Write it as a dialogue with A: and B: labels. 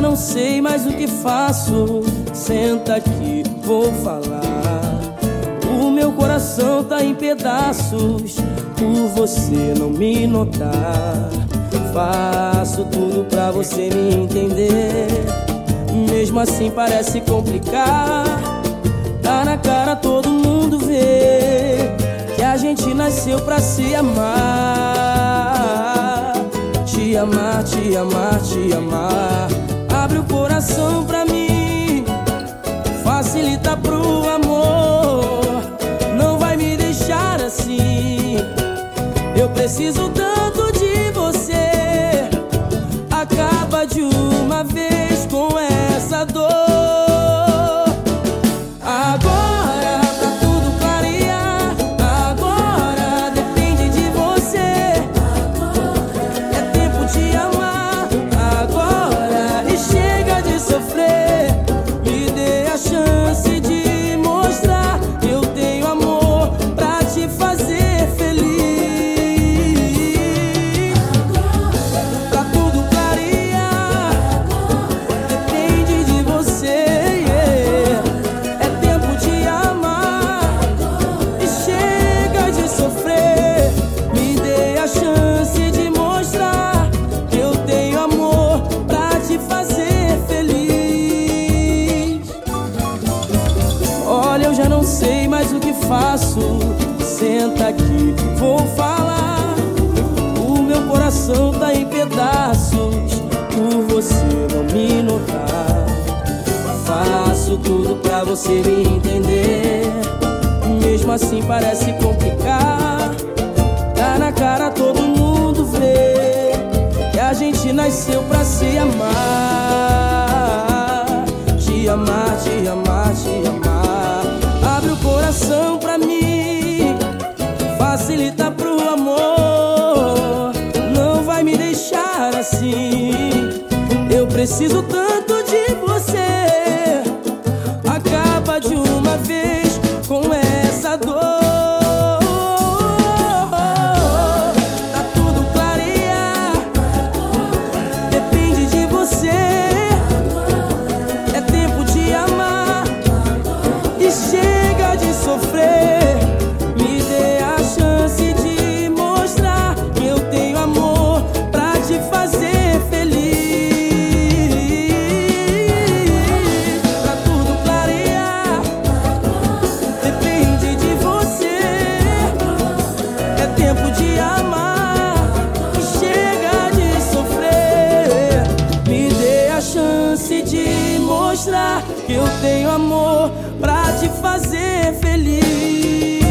A: não sei mais o que faço. Senta aqui, vou falar. O meu coração tá em pedaços por você não me notar. Faço tudo pra você me entender. Mesmo assim parece complicar. Tá na cara, todo mundo vê que a gente nasceu pra se amar. Te amar, te amar, te amar. Abre o coração pra mim, facilita pro amor. Não vai me deixar assim. Eu preciso tanto sei mais o que faço. Senta aqui, vou falar. O meu coração tá em pedaços por você não me notar. Faço tudo pra você me entender. Mesmo assim parece complicar. Tá na cara, todo mundo vê que a gente nasceu pra se amar. Facilita pro amor. Não vai me deixar assim. Eu preciso tanto que eu tenho amor pra te fazer feliz.